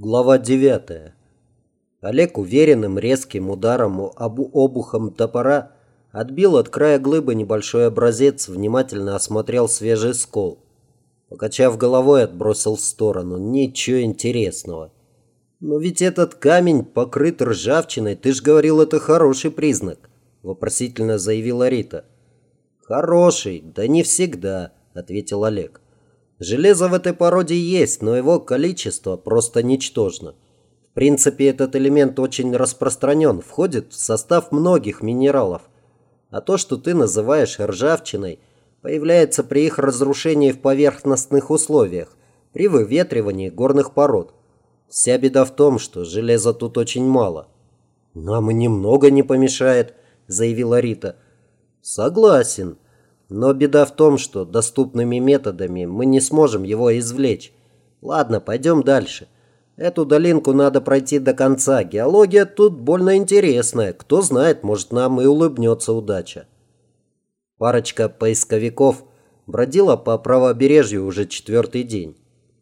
Глава 9. Олег уверенным резким ударом об обухом топора отбил от края глыбы небольшой образец, внимательно осмотрел свежий скол. Покачав головой, отбросил в сторону. Ничего интересного. «Но ведь этот камень покрыт ржавчиной. Ты ж говорил, это хороший признак», – вопросительно заявила Рита. «Хороший, да не всегда», – ответил Олег. Железо в этой породе есть, но его количество просто ничтожно. В принципе, этот элемент очень распространен, входит в состав многих минералов. А то, что ты называешь ржавчиной, появляется при их разрушении в поверхностных условиях, при выветривании горных пород. Вся беда в том, что железа тут очень мало. «Нам и немного не помешает», – заявила Рита. «Согласен». Но беда в том, что доступными методами мы не сможем его извлечь. Ладно, пойдем дальше. Эту долинку надо пройти до конца. Геология тут больно интересная. Кто знает, может нам и улыбнется удача. Парочка поисковиков бродила по правобережью уже четвертый день.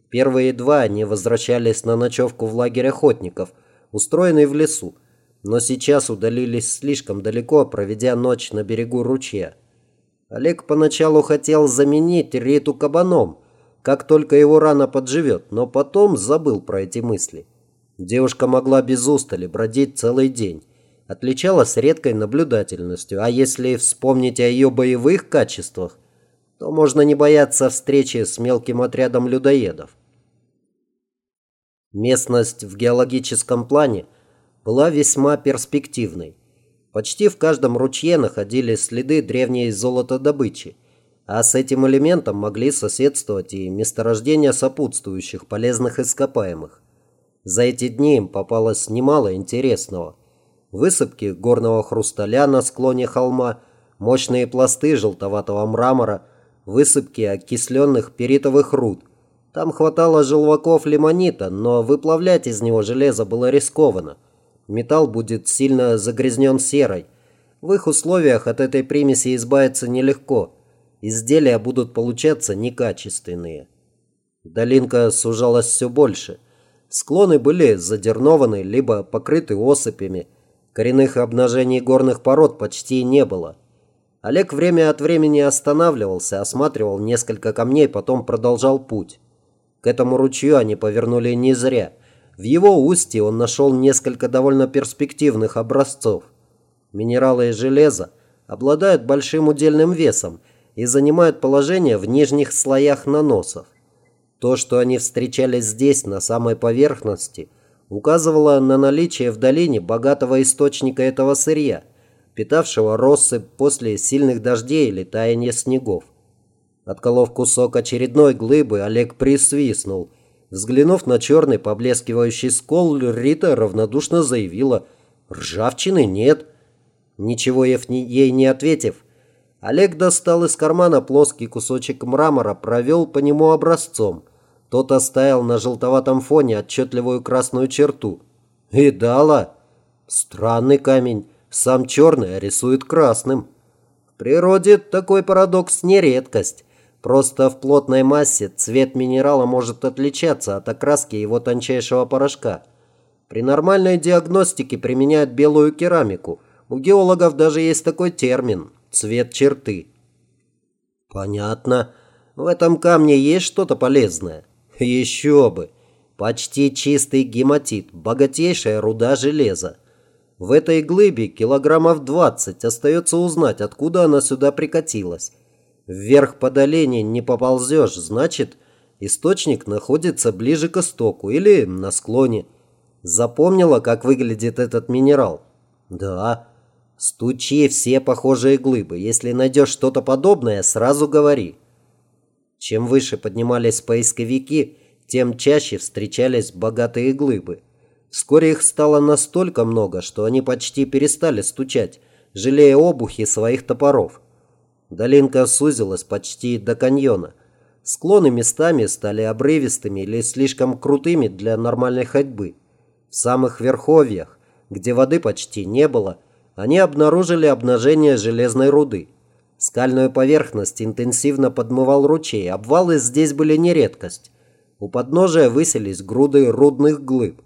Первые два они возвращались на ночевку в лагерь охотников, устроенный в лесу, но сейчас удалились слишком далеко, проведя ночь на берегу ручья. Олег поначалу хотел заменить Риту кабаном, как только его рана подживет, но потом забыл про эти мысли. Девушка могла без устали бродить целый день. Отличалась редкой наблюдательностью, а если вспомнить о ее боевых качествах, то можно не бояться встречи с мелким отрядом людоедов. Местность в геологическом плане была весьма перспективной. Почти в каждом ручье находились следы древней золотодобычи, а с этим элементом могли соседствовать и месторождения сопутствующих полезных ископаемых. За эти дни им попалось немало интересного. Высыпки горного хрусталя на склоне холма, мощные пласты желтоватого мрамора, высыпки окисленных перитовых руд. Там хватало желваков лимонита, но выплавлять из него железо было рискованно металл будет сильно загрязнен серой. В их условиях от этой примеси избавиться нелегко. Изделия будут получаться некачественные. Долинка сужалась все больше. Склоны были задернованы, либо покрыты осыпями. Коренных обнажений горных пород почти не было. Олег время от времени останавливался, осматривал несколько камней, потом продолжал путь. К этому ручью они повернули не зря – в его устье он нашел несколько довольно перспективных образцов. Минералы и железо обладают большим удельным весом и занимают положение в нижних слоях наносов. То, что они встречались здесь, на самой поверхности, указывало на наличие в долине богатого источника этого сырья, питавшего россыпь после сильных дождей или таяния снегов. Отколов кусок очередной глыбы, Олег присвистнул – Взглянув на черный поблескивающий скол, Рита равнодушно заявила «Ржавчины нет». Ничего ей не ответив, Олег достал из кармана плоский кусочек мрамора, провел по нему образцом. Тот оставил на желтоватом фоне отчетливую красную черту. И дала. Странный камень. Сам черный, а рисует красным. В природе такой парадокс не редкость. Просто в плотной массе цвет минерала может отличаться от окраски его тончайшего порошка. При нормальной диагностике применяют белую керамику. У геологов даже есть такой термин – цвет черты. Понятно. В этом камне есть что-то полезное? Еще бы. Почти чистый гематит, богатейшая руда железа. В этой глыбе килограммов 20 остается узнать, откуда она сюда прикатилась. Вверх по долине не поползешь, значит, источник находится ближе к истоку или на склоне. Запомнила, как выглядит этот минерал? Да. Стучи все похожие глыбы. Если найдешь что-то подобное, сразу говори. Чем выше поднимались поисковики, тем чаще встречались богатые глыбы. Вскоре их стало настолько много, что они почти перестали стучать, жалея обухи своих топоров. Долинка сузилась почти до каньона. Склоны местами стали обрывистыми или слишком крутыми для нормальной ходьбы. В самых верховьях, где воды почти не было, они обнаружили обнажение железной руды. Скальную поверхность интенсивно подмывал ручей, обвалы здесь были не редкость. У подножия высились груды рудных глыб.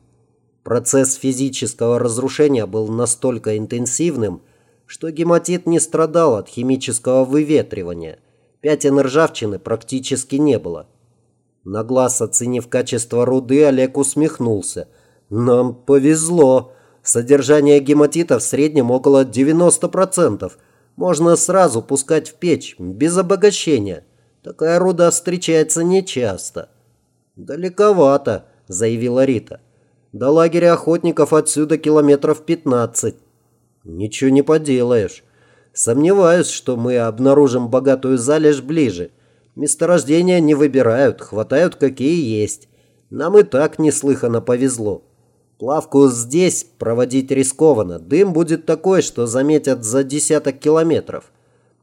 Процесс физического разрушения был настолько интенсивным, что гематит не страдал от химического выветривания. Пятен ржавчины практически не было. На глаз оценив качество руды, Олег усмехнулся. «Нам повезло. Содержание гематита в среднем около 90%. Можно сразу пускать в печь, без обогащения. Такая руда встречается нечасто». «Далековато», – заявила Рита. «До лагеря охотников отсюда километров 15». «Ничего не поделаешь. Сомневаюсь, что мы обнаружим богатую залежь ближе». Месторождения не выбирают, хватают какие есть. Нам и так неслыханно повезло. Плавку здесь проводить рискованно. Дым будет такой, что заметят за десяток километров.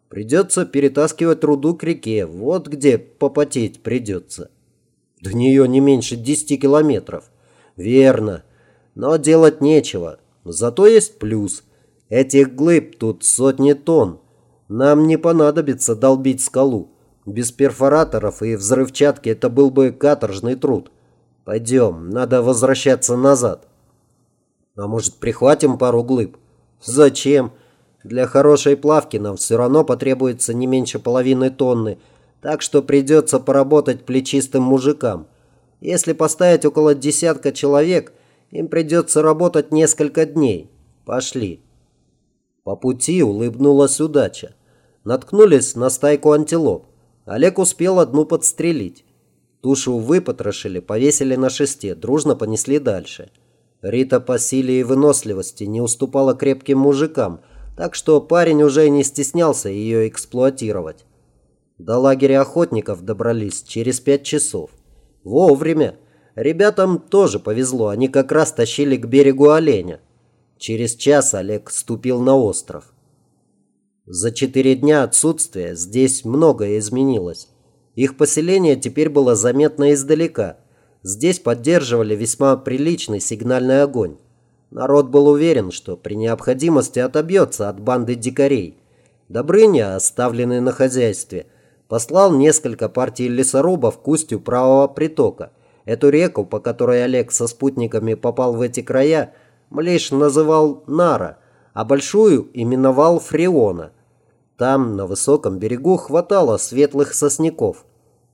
Придется перетаскивать руду к реке. Вот где попотеть придется. До нее не меньше десяти километров. Верно. Но делать нечего. Зато есть плюс. Этих глыб тут сотни тонн. Нам не понадобится долбить скалу. Без перфораторов и взрывчатки это был бы каторжный труд. Пойдем, надо возвращаться назад. А может, прихватим пару глыб? Зачем? Для хорошей плавки нам все равно потребуется не меньше половины тонны, так что придется поработать плечистым мужикам. Если поставить около десятка человек, им придется работать несколько дней. Пошли. По пути улыбнулась удача. Наткнулись на стайку антилоп. Олег успел одну подстрелить. Тушу выпотрошили, повесили на шесте, дружно понесли дальше. Рита по силе и выносливости не уступала крепким мужикам, так что парень уже не стеснялся ее эксплуатировать. До лагеря охотников добрались через пять часов. Вовремя. Ребятам тоже повезло, они как раз тащили к берегу оленя. Через час Олег ступил на остров. За четыре дня отсутствия здесь многое изменилось. Их поселение теперь было заметно издалека. Здесь поддерживали весьма приличный сигнальный огонь. Народ был уверен, что при необходимости отобьется от банды дикарей. Добрыня, оставленный на хозяйстве, послал несколько партий лесорубов к устью правого притока. Эту реку, по которой Олег со спутниками попал в эти края, Млейш называл Нара, а большую именовал Фреона. Там, на высоком берегу, хватало светлых сосняков.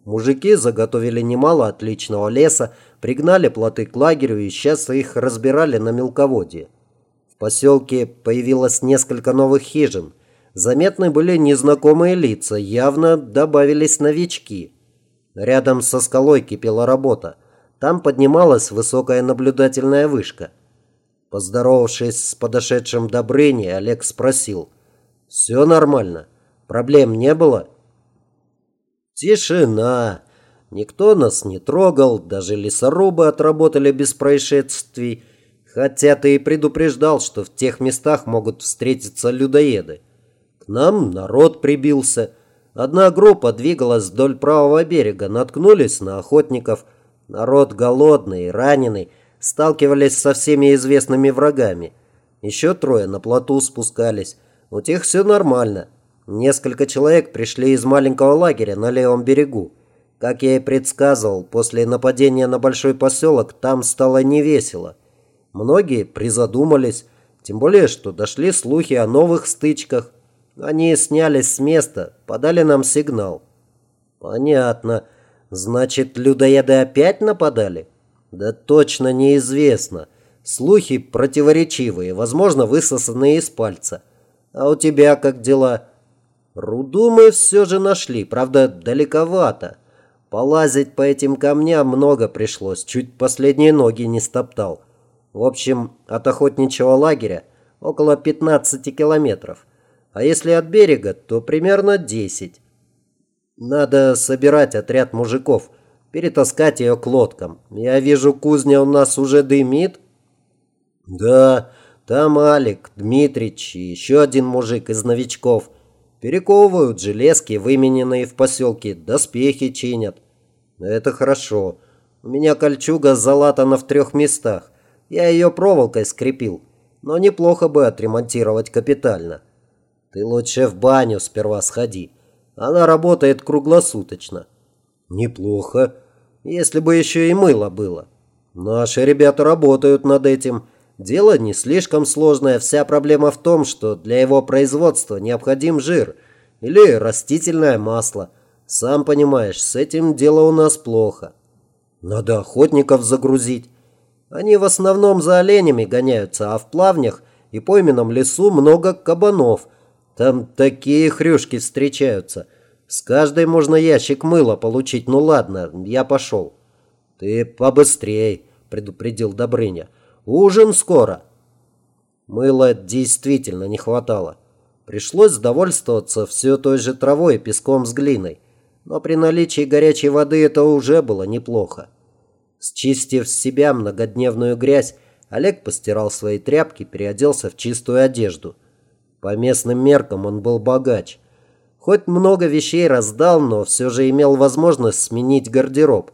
Мужики заготовили немало отличного леса, пригнали плоты к лагерю и сейчас их разбирали на мелководье. В поселке появилось несколько новых хижин. Заметны были незнакомые лица, явно добавились новички. Рядом со скалой кипела работа. Там поднималась высокая наблюдательная вышка. Поздоровавшись с подошедшим Добрыней, Олег спросил – все нормально. Проблем не было? Тишина. Никто нас не трогал, даже лесорубы отработали без происшествий. Хотя ты и предупреждал, что в тех местах могут встретиться людоеды. К нам народ прибился. Одна группа двигалась вдоль правого берега, наткнулись на охотников. Народ голодный, раненый, сталкивались со всеми известными врагами. Еще трое на плоту спускались. У тех все нормально. Несколько человек пришли из маленького лагеря на левом берегу. Как я и предсказывал, после нападения на большой поселок там стало невесело. Многие призадумались, тем более, что дошли слухи о новых стычках. Они снялись с места, подали нам сигнал. Понятно. Значит, людоеды опять нападали? Да точно неизвестно. Слухи противоречивые, возможно, высосанные из пальца. А у тебя как дела? Руду мы все же нашли, правда, далековато. Полазить по этим камням много пришлось, чуть последние ноги не стоптал. В общем, от охотничьего лагеря около 15 километров. А если от берега, то примерно 10. Надо собирать отряд мужиков, перетаскать ее к лодкам. Я вижу, кузня у нас уже дымит. Да, там Алик, Дмитрич и еще один мужик из новичков. Перековывают железки, вымененные в поселке, доспехи чинят. Это хорошо. У меня кольчуга залатана в трех местах. Я ее проволокой скрепил. Но неплохо бы отремонтировать капитально. Ты лучше в баню сперва сходи. Она работает круглосуточно. Неплохо. Если бы еще и мыло было. Наши ребята работают над этим. Дело не слишком сложное, вся проблема в том, что для его производства необходим жир или растительное масло. Сам понимаешь, с этим дело у нас плохо. Надо охотников загрузить. Они в основном за оленями гоняются, а в плавнях и пойменном лесу много кабанов. Там такие хрюшки встречаются. С каждой можно ящик мыла получить. Ну ладно, я пошел. Ты побыстрей, предупредил Добрыня. Ужин скоро. Мыла действительно не хватало. Пришлось довольствоваться все той же травой и песком с глиной. Но при наличии горячей воды это уже было неплохо. Счистив с себя многодневную грязь, Олег постирал свои тряпки, переоделся в чистую одежду. По местным меркам он был богач. Хоть много вещей раздал, но все же имел возможность сменить гардероб.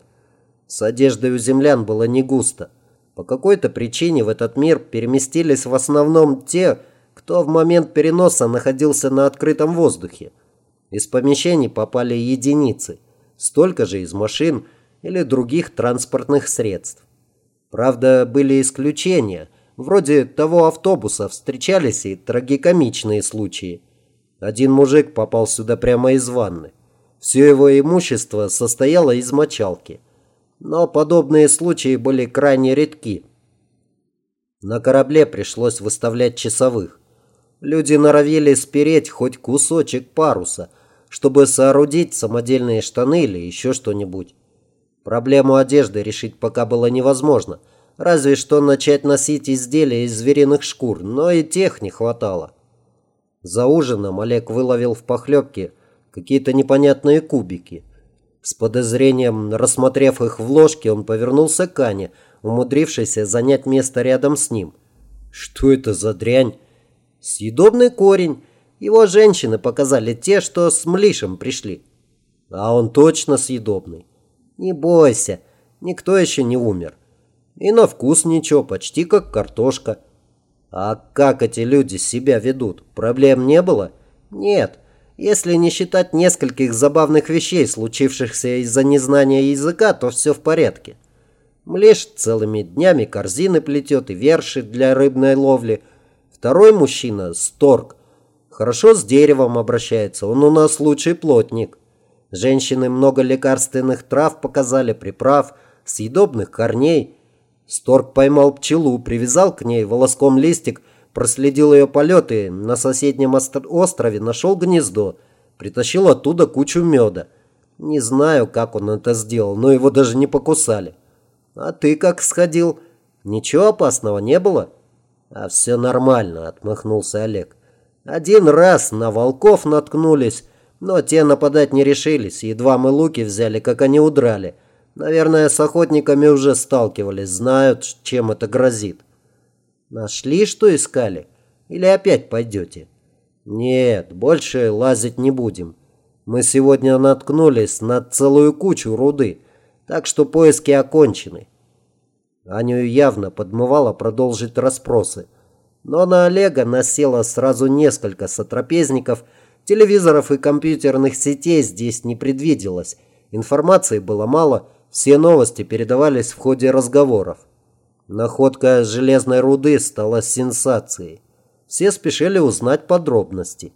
С одеждой у землян было не густо. По какой-то причине в этот мир переместились в основном те, кто в момент переноса находился на открытом воздухе. Из помещений попали единицы, столько же из машин или других транспортных средств. Правда, были исключения. Вроде того автобуса встречались и трагикомичные случаи. Один мужик попал сюда прямо из ванны. Все его имущество состояло из мочалки. Но подобные случаи были крайне редки. На корабле пришлось выставлять часовых. Люди норовили спереть хоть кусочек паруса, чтобы соорудить самодельные штаны или еще что-нибудь. Проблему одежды решить пока было невозможно, разве что начать носить изделия из звериных шкур, но и тех не хватало. За ужином Олег выловил в похлебке какие-то непонятные кубики. С подозрением, рассмотрев их в ложке, он повернулся к Ане, умудрившейся занять место рядом с ним. «Что это за дрянь?» «Съедобный корень. Его женщины показали те, что с млишем пришли». «А он точно съедобный». «Не бойся, никто еще не умер. И на вкус ничего, почти как картошка». А как эти люди себя ведут? Проблем не было? Нет. Если не считать нескольких забавных вещей, случившихся из-за незнания языка, то все в порядке. Млеш целыми днями корзины плетет и вершит для рыбной ловли. Второй мужчина – сторг. Хорошо с деревом обращается, он у нас лучший плотник. Женщины много лекарственных трав показали, приправ, съедобных корней – Сторг поймал пчелу, привязал к ней волоском листик, проследил ее полеты, на соседнем острове нашел гнездо, притащил оттуда кучу меда. Не знаю, как он это сделал, но его даже не покусали. А ты как сходил? Ничего опасного не было? А все нормально, отмахнулся Олег. Один раз на волков наткнулись, но те нападать не решились, едва мы луки взяли, как они удрали. Наверное, с охотниками уже сталкивались, знают, чем это грозит. Нашли, что искали? Или опять пойдете? Нет, больше лазить не будем. Мы сегодня наткнулись на целую кучу руды, так что поиски окончены. Аню явно подмывало продолжить расспросы. Но на Олега насело сразу несколько сотрапезников, телевизоров и компьютерных сетей здесь не предвиделось. Информации было мало, все новости передавались в ходе разговоров. Находка железной руды стала сенсацией. Все спешили узнать подробности.